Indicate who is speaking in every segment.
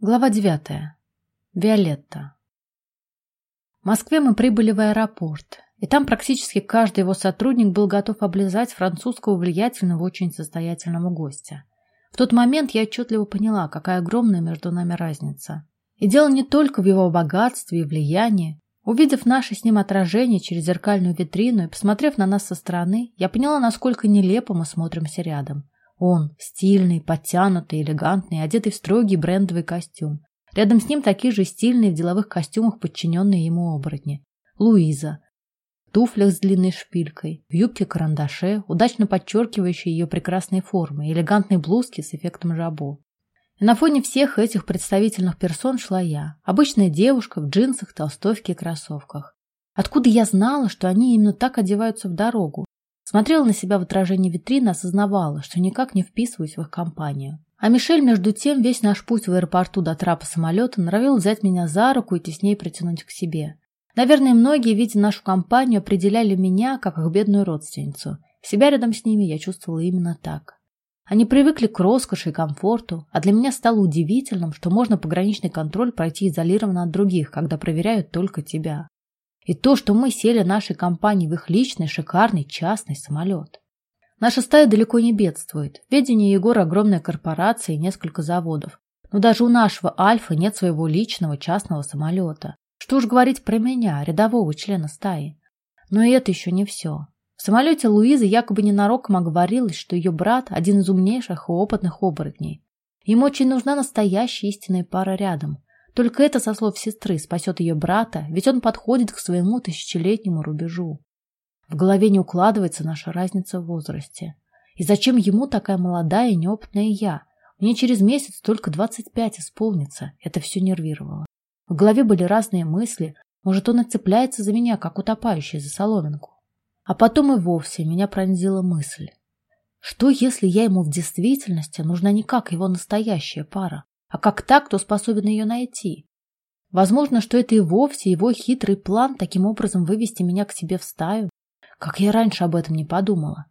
Speaker 1: Глава девятая. Виолетта. В Москве мы прибыли в аэропорт, и там практически каждый его сотрудник был готов облизать французского влиятельного, очень состоятельного гостя. В тот момент я отчетливо поняла, какая огромная между нами разница. И дело не только в его богатстве и влиянии. Увидев наше с ним отражение через зеркальную витрину и посмотрев на нас со стороны, я поняла, насколько нелепо мы смотримся рядом. Он, стильный, подтянутый, элегантный, одетый в строгий брендовый костюм. Рядом с ним такие же стильные в деловых костюмах подчиненные ему оборотни. Луиза. В туфлях с длинной шпилькой, в юбке-карандаше, удачно подчеркивающей ее прекрасные формы, элегантной блузке с эффектом жабо. И на фоне всех этих представительных персон шла я, обычная девушка в джинсах, толстовке и кроссовках. Откуда я знала, что они именно так одеваются в дорогу? Смотрела на себя в отражении витрины, осознавала, что никак не вписываюсь в их компанию. А Мишель, между тем, весь наш путь в аэропорту до трапа самолета норовил взять меня за руку и теснее притянуть к себе. Наверное, многие, видя нашу компанию, определяли меня как их бедную родственницу. Себя рядом с ними я чувствовала именно так. Они привыкли к роскоши и комфорту, а для меня стало удивительным, что можно пограничный контроль пройти изолированно от других, когда проверяют только тебя. И то, что мы сели нашей компанией в их личный, шикарный, частный самолет. Наша стая далеко не бедствует. В ведении Егора огромная корпорация и несколько заводов. Но даже у нашего Альфа нет своего личного частного самолета. Что уж говорить про меня, рядового члена стаи. Но и это еще не все. В самолете Луизы якобы ненароком оговорилось, что ее брат – один из умнейших и опытных оборотней. Ему очень нужна настоящая истинная пара рядом, только это, со слов сестры, спасет ее брата, ведь он подходит к своему тысячелетнему рубежу. В голове не укладывается наша разница в возрасте. И зачем ему такая молодая и неопытная я? Мне через месяц только 25 исполнится. Это все нервировало. В голове были разные мысли. Может, он и цепляется за меня, как утопающий за соломинку. А потом и вовсе меня пронзила мысль. Что, если я ему в действительности нужна не как его настоящая пара, а как так, кто способен ее найти? Возможно, что это и вовсе его хитрый план таким образом вывести меня к себе в стаю. Как я раньше об этом не подумала.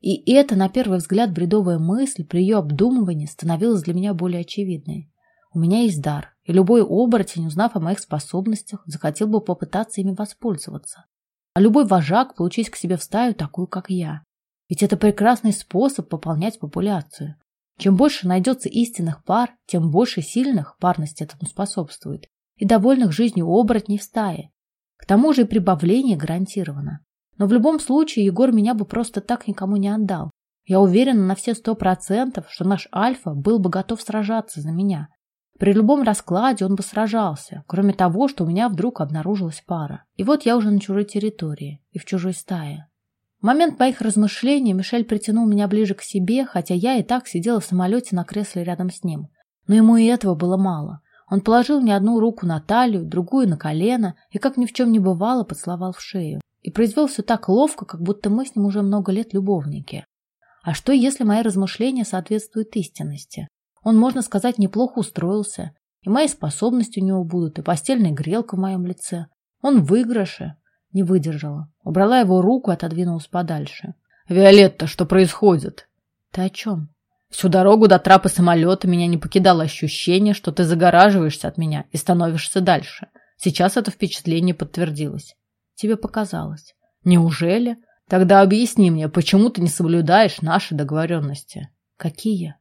Speaker 1: И это, на первый взгляд, бредовая мысль при ее обдумывании становилась для меня более очевидной. У меня есть дар, и любой оборотень, узнав о моих способностях, захотел бы попытаться ими воспользоваться. А любой вожак получить к себе в стаю такую, как я. Ведь это прекрасный способ пополнять популяцию. Чем больше найдется истинных пар, тем больше сильных парность этому способствует, и довольных жизнью оборотней в стае. К тому же и прибавление гарантировано. Но в любом случае Егор меня бы просто так никому не отдал. Я уверена на все сто процентов, что наш Альфа был бы готов сражаться за меня. При любом раскладе он бы сражался, кроме того, что у меня вдруг обнаружилась пара. И вот я уже на чужой территории и в чужой стае. Момент моих размышлений Мишель притянул меня ближе к себе, хотя я и так сидела в самолете на кресле рядом с ним. Но ему и этого было мало. Он положил мне одну руку на талию, другую на колено и, как ни в чем не бывало, поцеловал в шею. И произвел все так ловко, как будто мы с ним уже много лет любовники. А что, если мои размышления соответствуют истинности? Он, можно сказать, неплохо устроился, и мои способности у него будут, и постельная грелка в моем лице. Он в выигрыше, не выдержала. Убрала его руку и отодвинулась подальше. «Виолетта, что происходит?» «Ты о чем?» «Всю дорогу до трапа самолета меня не покидало ощущение, что ты загораживаешься от меня и становишься дальше. Сейчас это впечатление подтвердилось. Тебе показалось. Неужели? Тогда объясни мне, почему ты не соблюдаешь наши договоренности?» «Какие?»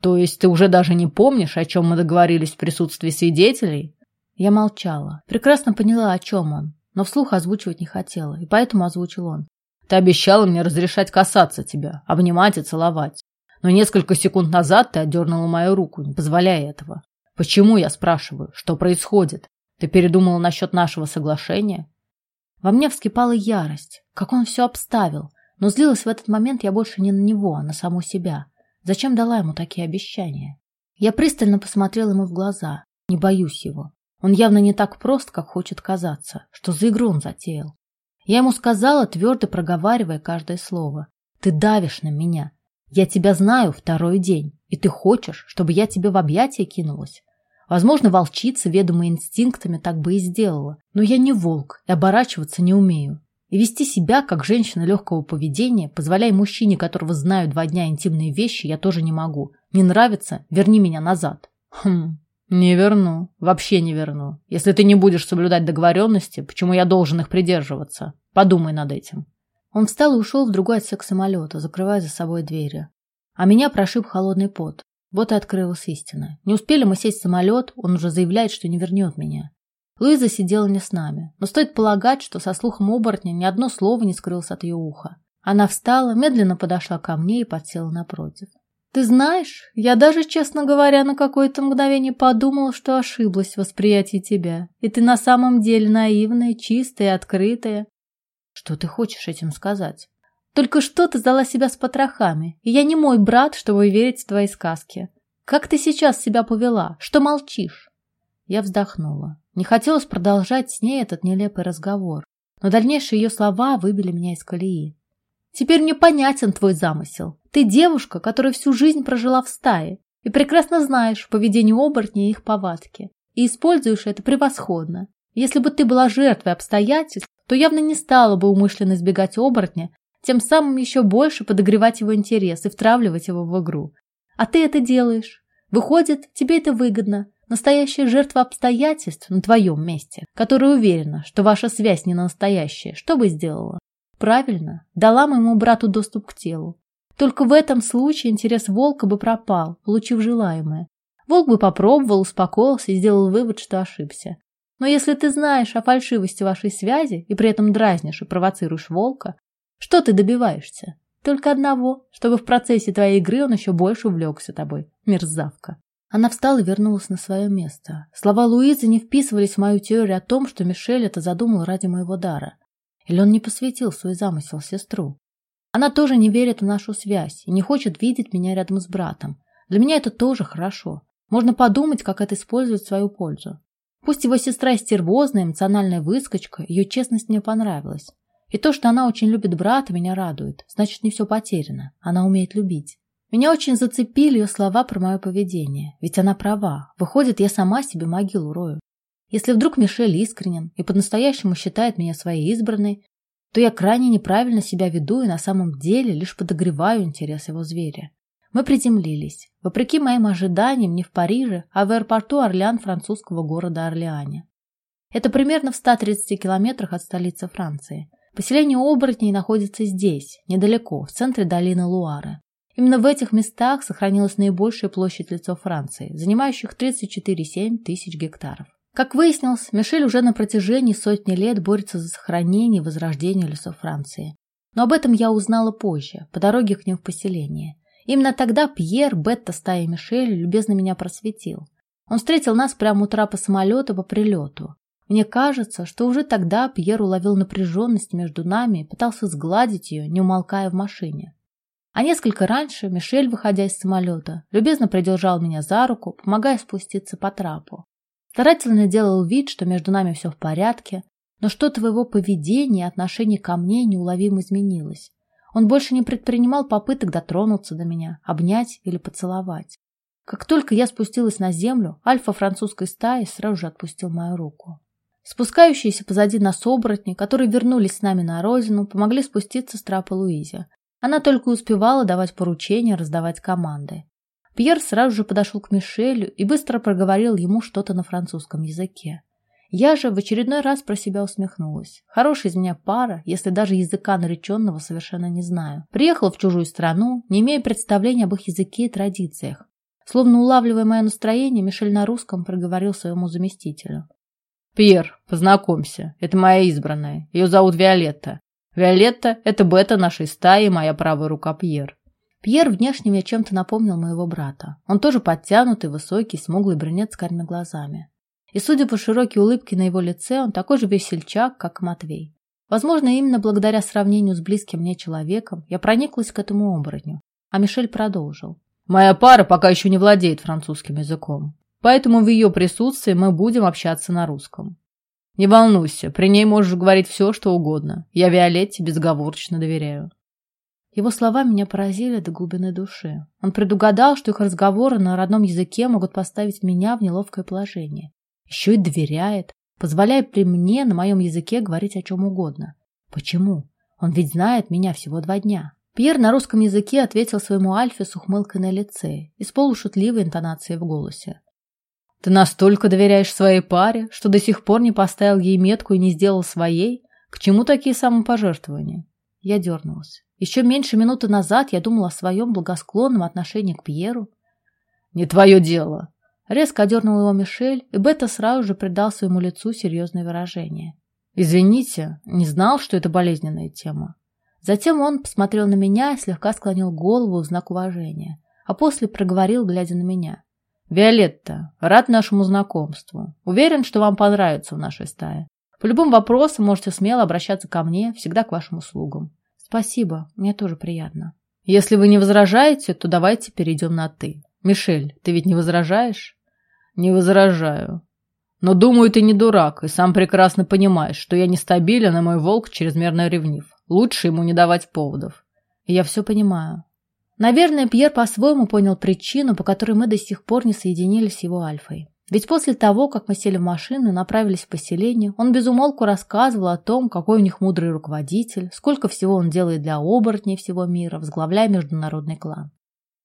Speaker 1: «То есть ты уже даже не помнишь, о чем мы договорились в присутствии свидетелей?» Я молчала. Прекрасно поняла, о чем он но вслух озвучивать не хотела, и поэтому озвучил он. «Ты обещала мне разрешать касаться тебя, обнимать и целовать. Но несколько секунд назад ты отдернула мою руку, не позволяя этого. Почему, я спрашиваю, что происходит? Ты передумала насчет нашего соглашения?» Во мне вскипала ярость, как он все обставил, но злилась в этот момент я больше не на него, а на саму себя. Зачем дала ему такие обещания? Я пристально посмотрела ему в глаза. Не боюсь его. Он явно не так прост, как хочет казаться. Что за игру он затеял? Я ему сказала, твердо проговаривая каждое слово. Ты давишь на меня. Я тебя знаю второй день, и ты хочешь, чтобы я тебе в объятия кинулась? Возможно, волчица, ведомая инстинктами, так бы и сделала. Но я не волк и оборачиваться не умею. И вести себя, как женщина легкого поведения, позволяя мужчине, которого знаю два дня интимные вещи, я тоже не могу. Не нравится? Верни меня назад. Хм, Не верну. Вообще не верну. Если ты не будешь соблюдать договоренности, почему я должен их придерживаться? Подумай над этим. Он встал и ушел в другой отсек самолета, закрывая за собой двери. А меня прошиб холодный пот. Вот и открылась истина. Не успели мы сесть в самолет, он уже заявляет, что не вернет меня. Луиза сидела не с нами, но стоит полагать, что со слухом оборотня ни одно слово не скрылось от ее уха. Она встала, медленно подошла ко мне и подсела напротив. «Ты знаешь, я даже, честно говоря, на какое-то мгновение подумала, что ошиблась в восприятии тебя, и ты на самом деле наивная, чистая, открытая». «Что ты хочешь этим сказать?» «Только что ты сдала себя с потрохами, и я не мой брат, чтобы верить в твои сказки. Как ты сейчас себя повела? Что молчишь?» Я вздохнула. Не хотелось продолжать с ней этот нелепый разговор, но дальнейшие ее слова выбили меня из колеи. Теперь мне понятен твой замысел. Ты девушка, которая всю жизнь прожила в стае и прекрасно знаешь поведение оборотней и их повадки. И используешь это превосходно. Если бы ты была жертвой обстоятельств, то явно не стала бы умышленно избегать оборотня, тем самым еще больше подогревать его интерес и втравливать его в игру. А ты это делаешь. Выходит, тебе это выгодно. Настоящая жертва обстоятельств на твоем месте, которая уверена, что ваша связь не настоящая, что бы сделала? Правильно, дала моему брату доступ к телу. Только в этом случае интерес волка бы пропал, получив желаемое. Волк бы попробовал, успокоился и сделал вывод, что ошибся. Но если ты знаешь о фальшивости вашей связи и при этом дразнишь и провоцируешь волка, что ты добиваешься? Только одного, чтобы в процессе твоей игры он еще больше увлекся тобой, мерзавка. Она встала и вернулась на свое место. Слова Луизы не вписывались в мою теорию о том, что Мишель это задумал ради моего дара. Или он не посвятил свой замысел сестру? Она тоже не верит в нашу связь и не хочет видеть меня рядом с братом. Для меня это тоже хорошо. Можно подумать, как это использовать в свою пользу. Пусть его сестра стервозная, эмоциональная выскочка, ее честность мне понравилась. И то, что она очень любит брата, меня радует. Значит, не все потеряно. Она умеет любить. Меня очень зацепили ее слова про мое поведение. Ведь она права. Выходит, я сама себе могилу рою. Если вдруг Мишель искренен и по-настоящему считает меня своей избранной, то я крайне неправильно себя веду и на самом деле лишь подогреваю интерес его зверя. Мы приземлились. Вопреки моим ожиданиям, не в Париже, а в аэропорту Орлеан французского города Орлеане. Это примерно в 130 километрах от столицы Франции. Поселение оборотней находится здесь, недалеко, в центре долины Луары. Именно в этих местах сохранилась наибольшая площадь лесов Франции, занимающих 34,7 тысяч гектаров. Как выяснилось, Мишель уже на протяжении сотни лет борется за сохранение и возрождение лесов Франции. Но об этом я узнала позже, по дороге к ним в поселение. Именно тогда Пьер, Бетта, стая Мишель, любезно меня просветил. Он встретил нас прямо у трапа самолета по прилету. Мне кажется, что уже тогда Пьер уловил напряженность между нами и пытался сгладить ее, не умолкая в машине. А несколько раньше Мишель, выходя из самолета, любезно придержал меня за руку, помогая спуститься по трапу. Старательно делал вид, что между нами все в порядке, но что-то в его поведении и отношении ко мне неуловимо изменилось. Он больше не предпринимал попыток дотронуться до меня, обнять или поцеловать. Как только я спустилась на землю, альфа французской стаи сразу же отпустил мою руку. Спускающиеся позади нас оборотни, которые вернулись с нами на родину, помогли спуститься с трапа Луизе. Она только успевала давать поручения, раздавать команды. Пьер сразу же подошел к Мишелю и быстро проговорил ему что-то на французском языке. Я же в очередной раз про себя усмехнулась. Хорошая из меня пара, если даже языка нареченного совершенно не знаю. Приехал в чужую страну, не имея представления об их языке и традициях. Словно улавливая мое настроение, Мишель на русском проговорил своему заместителю. «Пьер, познакомься, это моя избранная. Ее зовут Виолетта. Виолетта – это бета нашей стаи, моя правая рука Пьер. Пьер внешне мне чем-то напомнил моего брата. Он тоже подтянутый, высокий, смуглый брюнет с карими глазами. И, судя по широкой улыбке на его лице, он такой же весельчак, как Матвей. Возможно, именно благодаря сравнению с близким мне человеком я прониклась к этому оборотню. А Мишель продолжил. «Моя пара пока еще не владеет французским языком, поэтому в ее присутствии мы будем общаться на русском. Не волнуйся, при ней можешь говорить все, что угодно. Я Виолетте безговорочно доверяю». Его слова меня поразили до глубины души. Он предугадал, что их разговоры на родном языке могут поставить меня в неловкое положение. Еще и доверяет, позволяя при мне на моем языке говорить о чем угодно. Почему? Он ведь знает меня всего два дня. Пьер на русском языке ответил своему Альфе с ухмылкой на лице и с полушутливой интонацией в голосе. Ты настолько доверяешь своей паре, что до сих пор не поставил ей метку и не сделал своей? К чему такие самопожертвования? Я дернулась. Еще меньше минуты назад я думала о своем благосклонном отношении к Пьеру. «Не твое дело!» Резко одернул его Мишель, и Бета сразу же придал своему лицу серьезное выражение. «Извините, не знал, что это болезненная тема». Затем он посмотрел на меня и слегка склонил голову в знак уважения, а после проговорил, глядя на меня. «Виолетта, рад нашему знакомству. Уверен, что вам понравится в нашей стае. По любым вопросам можете смело обращаться ко мне, всегда к вашим услугам». «Спасибо, мне тоже приятно». «Если вы не возражаете, то давайте перейдем на «ты». Мишель, ты ведь не возражаешь?» «Не возражаю. Но думаю, ты не дурак и сам прекрасно понимаешь, что я нестабилен, и мой волк чрезмерно ревнив. Лучше ему не давать поводов. Я все понимаю. Наверное, Пьер по-своему понял причину, по которой мы до сих пор не соединились с его Альфой. Ведь после того, как мы сели в машину и направились в поселение, он безумолку рассказывал о том, какой у них мудрый руководитель, сколько всего он делает для оборотней всего мира, возглавляя международный клан.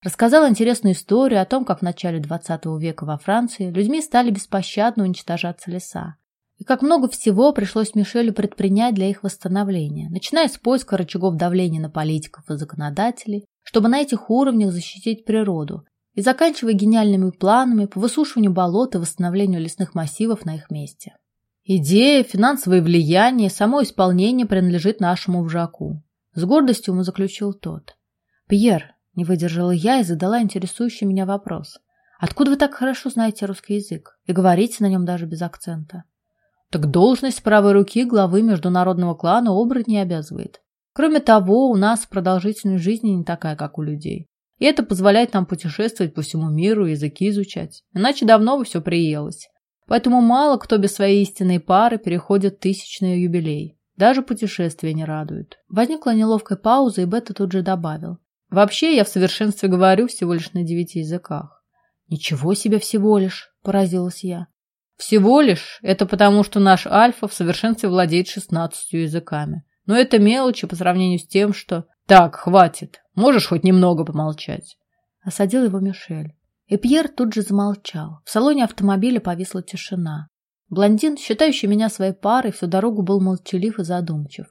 Speaker 1: Рассказал интересную историю о том, как в начале 20 века во Франции людьми стали беспощадно уничтожаться леса. И как много всего пришлось Мишелю предпринять для их восстановления, начиная с поиска рычагов давления на политиков и законодателей, чтобы на этих уровнях защитить природу, и заканчивая гениальными планами по высушиванию болот и восстановлению лесных массивов на их месте. Идея, финансовое влияние, само исполнение принадлежит нашему вжаку. С гордостью ему заключил тот. «Пьер, не выдержала я и задала интересующий меня вопрос. Откуда вы так хорошо знаете русский язык и говорите на нем даже без акцента? Так должность правой руки главы международного клана оборотней обязывает. Кроме того, у нас продолжительность жизни не такая, как у людей. И это позволяет нам путешествовать по всему миру, языки изучать. Иначе давно бы все приелось. Поэтому мало кто без своей истинной пары переходит тысячный юбилей. Даже путешествия не радуют. Возникла неловкая пауза, и Бета тут же добавил. Вообще, я в совершенстве говорю всего лишь на девяти языках. Ничего себе всего лишь, поразилась я. Всего лишь это потому, что наш Альфа в совершенстве владеет шестнадцатью языками. Но это мелочи по сравнению с тем, что... Так, хватит. Можешь хоть немного помолчать? Осадил его Мишель. И Пьер тут же замолчал. В салоне автомобиля повисла тишина. Блондин, считающий меня своей парой, всю дорогу был молчалив и задумчив.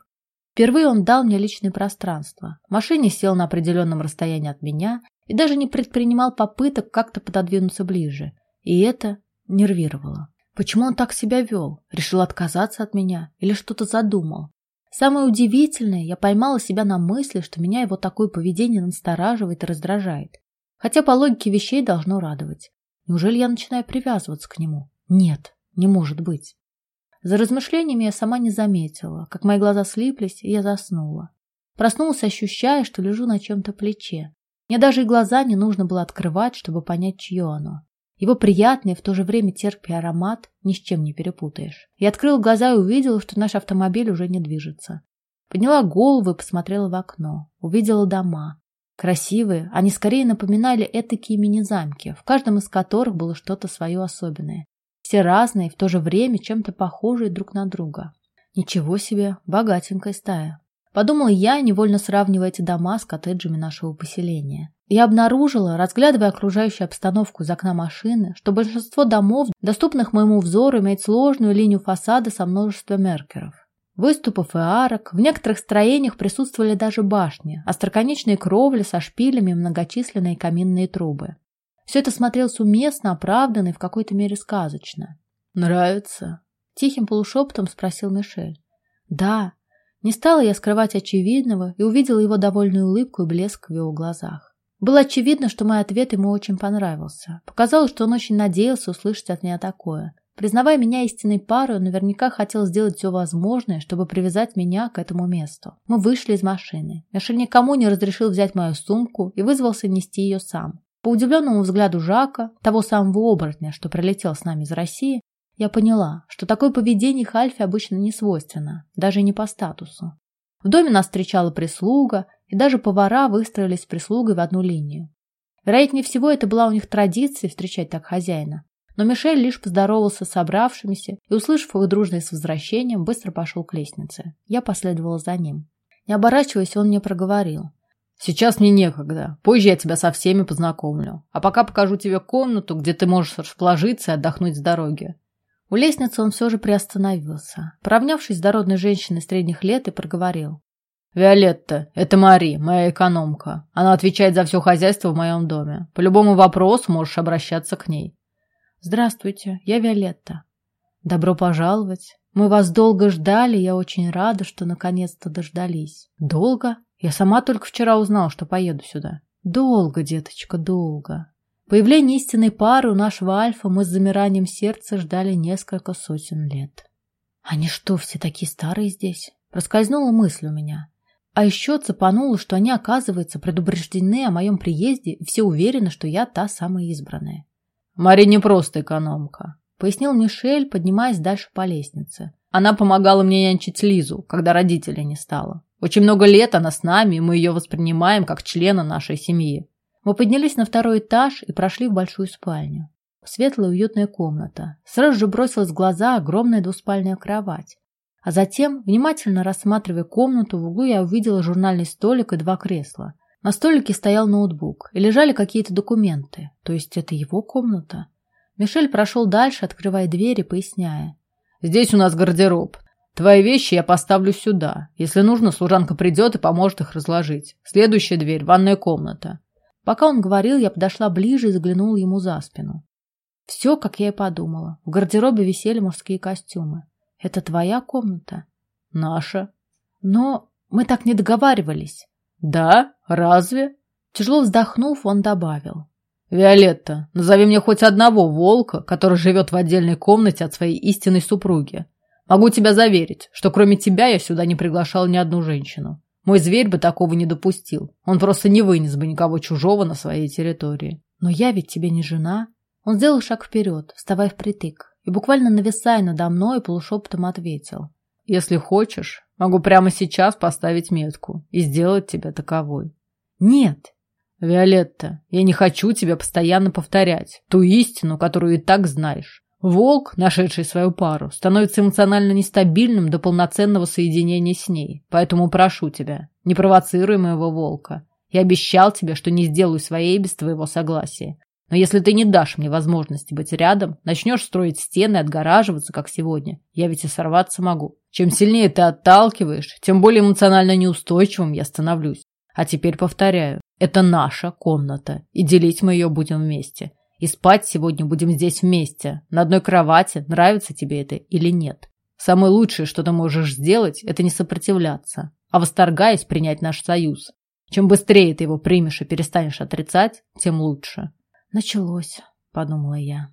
Speaker 1: Впервые он дал мне личное пространство. В машине сел на определенном расстоянии от меня и даже не предпринимал попыток как-то пододвинуться ближе. И это нервировало. Почему он так себя вел? Решил отказаться от меня? Или что-то задумал? Самое удивительное, я поймала себя на мысли, что меня его такое поведение настораживает и раздражает. Хотя по логике вещей должно радовать. Неужели я начинаю привязываться к нему? Нет, не может быть. За размышлениями я сама не заметила, как мои глаза слиплись, и я заснула. Проснулась, ощущая, что лежу на чем-то плече. Мне даже и глаза не нужно было открывать, чтобы понять, чье оно. Его приятный в то же время терпкий аромат ни с чем не перепутаешь. Я открыла глаза и увидела, что наш автомобиль уже не движется. Подняла голову и посмотрела в окно. Увидела дома. Красивые, они скорее напоминали этакие мини-замки, в каждом из которых было что-то свое особенное. Все разные, в то же время чем-то похожие друг на друга. Ничего себе, богатенькая стая. Подумала я, невольно сравнивая эти дома с коттеджами нашего поселения. Я обнаружила, разглядывая окружающую обстановку из окна машины, что большинство домов, доступных моему взору, имеет сложную линию фасада со множеством меркеров. Выступов и арок, в некоторых строениях присутствовали даже башни, остроконечные кровли со шпилями и многочисленные каминные трубы. Все это смотрелось уместно, оправданно и в какой-то мере сказочно. «Нравится?» — тихим полушепотом спросил Мишель. «Да». Не стала я скрывать очевидного и увидела его довольную улыбку и блеск в его глазах. Было очевидно, что мой ответ ему очень понравился. Показалось, что он очень надеялся услышать от меня такое. Признавая меня истинной парой, он наверняка хотел сделать все возможное, чтобы привязать меня к этому месту. Мы вышли из машины. Мишель никому не разрешил взять мою сумку и вызвался нести ее сам. По удивленному взгляду Жака, того самого оборотня, что прилетел с нами из России, я поняла, что такое поведение Хальфи обычно не свойственно, даже не по статусу. В доме нас встречала прислуга, и даже повара выстроились с прислугой в одну линию. Вероятнее всего, это была у них традиция встречать так хозяина. Но Мишель лишь поздоровался с собравшимися и, услышав их дружное с возвращением, быстро пошел к лестнице. Я последовала за ним. Не оборачиваясь, он мне проговорил.
Speaker 2: Сейчас мне некогда. Позже я тебя со всеми познакомлю. А пока покажу тебе комнату, где ты можешь расположиться и отдохнуть с дороги.
Speaker 1: У лестницы он все же приостановился. Поравнявшись с дородной женщиной средних лет и проговорил.
Speaker 2: «Виолетта, это Мари, моя экономка. Она отвечает за все хозяйство в моем доме. По любому вопросу можешь обращаться к ней».
Speaker 1: «Здравствуйте, я Виолетта». «Добро пожаловать. Мы вас долго ждали, я очень рада, что наконец-то дождались». «Долго? Я сама только вчера узнала, что поеду сюда». «Долго, деточка, долго. Появление истинной пары у нашего Альфа мы с замиранием сердца ждали несколько сотен лет. Они что, все такие старые здесь? Проскользнула мысль у меня. А еще цепануло, что они, оказывается, предупреждены о моем приезде и все уверены, что я та самая избранная.
Speaker 2: «Мари не просто экономка», —
Speaker 1: пояснил Мишель, поднимаясь дальше по лестнице.
Speaker 2: «Она помогала мне нянчить Лизу, когда родителей не стало. Очень много лет она с нами, и мы ее воспринимаем как члена нашей семьи.
Speaker 1: Мы поднялись на второй этаж и прошли в большую спальню. Светлая уютная комната. Сразу же бросилась в глаза огромная двуспальная кровать. А затем, внимательно рассматривая комнату, в углу я увидела журнальный столик и два кресла. На столике стоял ноутбук и лежали какие-то документы. То есть это его комната. Мишель прошел дальше, открывая дверь и поясняя.
Speaker 2: «Здесь у нас гардероб. Твои вещи я поставлю сюда. Если нужно, служанка придет и поможет их разложить. Следующая дверь – ванная комната.
Speaker 1: Пока он говорил, я подошла ближе и заглянула ему за спину. Все, как я и подумала. В гардеробе висели мужские костюмы. Это твоя комната?
Speaker 2: Наша.
Speaker 1: Но мы так не договаривались.
Speaker 2: Да? Разве?
Speaker 1: Тяжело вздохнув, он добавил.
Speaker 2: Виолетта, назови мне хоть одного волка, который живет в отдельной комнате от своей истинной супруги. Могу тебя заверить, что кроме тебя я сюда не приглашал ни одну женщину. Мой зверь бы такого не допустил. Он просто не вынес бы никого чужого на своей территории.
Speaker 1: Но я ведь тебе не жена. Он сделал шаг вперед, вставая впритык, и буквально нависая надо мной, полушепотом ответил.
Speaker 2: Если хочешь, могу прямо сейчас поставить метку и сделать тебя таковой.
Speaker 1: Нет.
Speaker 2: Виолетта, я не хочу тебя постоянно повторять ту истину, которую и так знаешь. Волк, нашедший свою пару, становится эмоционально нестабильным до полноценного соединения с ней. Поэтому прошу тебя, не провоцируй моего волка. Я обещал тебе, что не сделаю своей без твоего согласия. Но если ты не дашь мне возможности быть рядом, начнешь строить стены и отгораживаться, как сегодня, я ведь и сорваться могу. Чем сильнее ты отталкиваешь, тем более эмоционально неустойчивым я становлюсь. А теперь повторяю, это наша комната, и делить мы ее будем вместе. И спать сегодня будем здесь вместе, на одной кровати, нравится тебе это или нет. Самое лучшее, что ты можешь сделать, это не сопротивляться, а восторгаясь принять наш союз. Чем быстрее ты его примешь и перестанешь отрицать, тем лучше.
Speaker 1: Началось, подумала я.